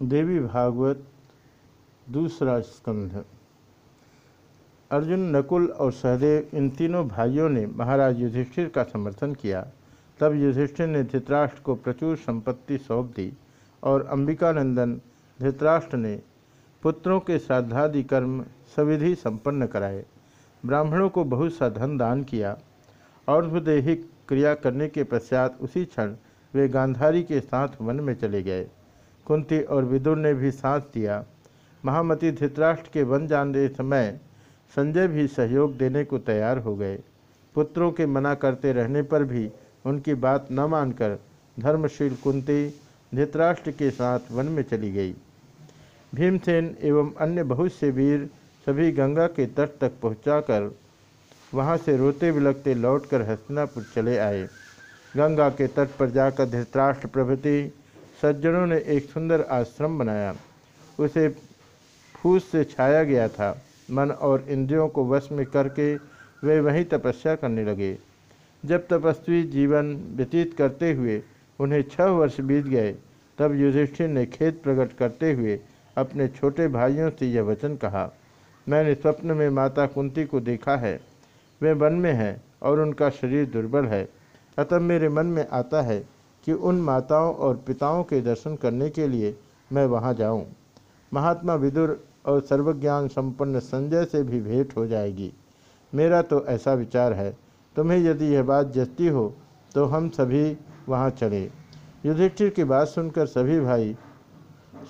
देवी भागवत, दूसरा स्कंध। अर्जुन, नकुल और सहदेव, इन तीनों भाइयों ने महाराज युधिष्ठिर का समर्थन किया। तब युधिष्ठिर ने धृतराष्ट्र को प्रचुर संपत्ति सौंप दी और अंबिकानंदन धृतराष्ट्र ने पुत्रों के श्राद्धादि कर्म सविधि संपन्न कराए। ब्राह्मणों को बहुत सा धन दान किया और क्रिया करने के पश्चात उसी क्षण वे गांधारी के साथ वन में चले गए। कुंती और विदुर ने भी साथ दिया। महामती धृतराष्ट्र के वन जाने समय संजय भी सहयोग देने को तैयार हो गए। पुत्रों के मना करते रहने पर भी उनकी बात न मानकर धर्मशील कुंती धृतराष्ट्र के साथ वन में चली गई। भीमसेन एवं अन्य बहुत से वीर सभी गंगा के तट तक पहुंचाकर वहाँ से रोते बिलकते लौटकर हस्तिनापुर चले आए। गंगा के तट पर जाकर धृतराष्ट्र प्रभृति सज्जनों ने एक सुंदर आश्रम बनाया। उसे फूस से छाया गया था। मन और इंद्रियों को वश में करके वे वहीं तपस्या करने लगे। जब तपस्वी जीवन व्यतीत करते हुए उन्हें छह वर्ष बीत गए, तब युधिष्ठिर ने खेत प्रकट करते हुए अपने छोटे भाइयों से यह वचन कहा, मैंने स्वप्न में माता कुंती को देखा है। वे वन में हैं और उनका शरीर दुर्बल है। अतः मेरे मन में आता है कि उन माताओं और पिताओं के दर्शन करने के लिए मैं वहाँ जाऊँ। महात्मा विदुर और सर्वज्ञान संपन्न संजय से भी भेंट हो जाएगी। मेरा तो ऐसा विचार है। तुम्हें यदि यह बात जस्ती हो तो हम सभी वहाँ चले। युधिष्ठिर की बात सुनकर सभी भाई,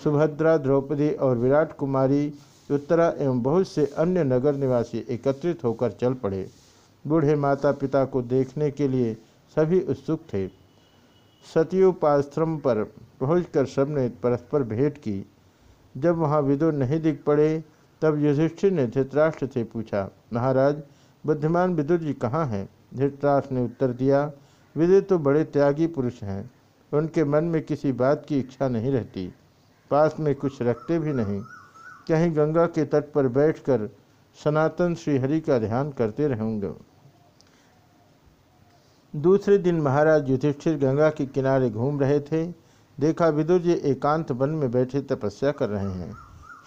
सुभद्रा, द्रौपदी और विराट कुमारी, उत्तरा एवं बहुत से अन्य नगर निवासी एकत्रित होकर चल पड़े। बूढ़े माता पिता को देखने के लिए सभी उत्सुक थे। सतयुपाश्रम पर पहुंचकर सबने परस्पर भेंट की। जब वहाँ विदुर नहीं दिख पड़े, तब युधिष्ठिर ने धृतराष्ट्र से पूछा, महाराज, बुद्धिमान विदुर जी कहाँ हैं? धृतराष्ट्र ने उत्तर दिया विदुर तो बड़े त्यागी पुरुष हैं। उनके मन में किसी बात की इच्छा नहीं रहती। पास में कुछ रखते भी नहीं। कहीं गंगा के तट पर बैठकर सनातन श्रीहरि का ध्यान करते रहेंगे। दूसरे दिन महाराज युधिष्ठिर गंगा के किनारे घूम रहे थे। देखा विदुर जी एकांत वन में बैठे तपस्या कर रहे हैं।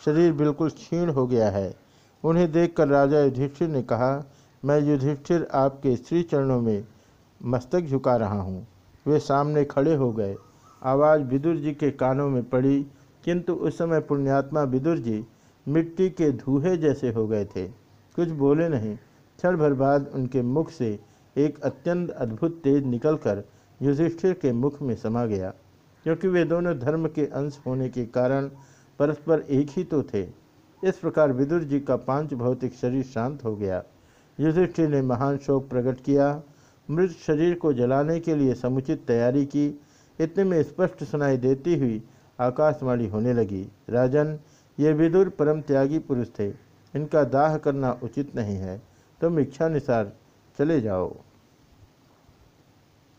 शरीर बिल्कुल क्षीण हो गया है। उन्हें देखकर राजा युधिष्ठिर ने कहा, मैं युधिष्ठिर आपके श्री चरणों में मस्तक झुका रहा हूँ। वे सामने खड़े हो गए। आवाज़ विदुर जी के कानों में पड़ी, किंतु उस समय पुण्यात्मा विदुर जी मिट्टी के धूहे जैसे हो गए थे। कुछ बोले नहीं। क्षण भर बाद उनके मुख से एक अत्यंत अद्भुत तेज निकलकर युधिष्ठिर के मुख में समा गया, क्योंकि वे दोनों धर्म के अंश होने के कारण परस्पर एक ही तो थे। इस प्रकार विदुर जी का पाँच भौतिक शरीर शांत हो गया। युधिष्ठिर ने महान शोक प्रकट किया, मृत शरीर को जलाने के लिए समुचित तैयारी की, इतने में स्पष्ट सुनाई देती हुई आकाशवाणी होने लगी, राजन, ये विदुर परम त्यागी पुरुष थे, इनका दाह करना उचित नहीं है। तुम तो इच्छानुसार चले जाओ।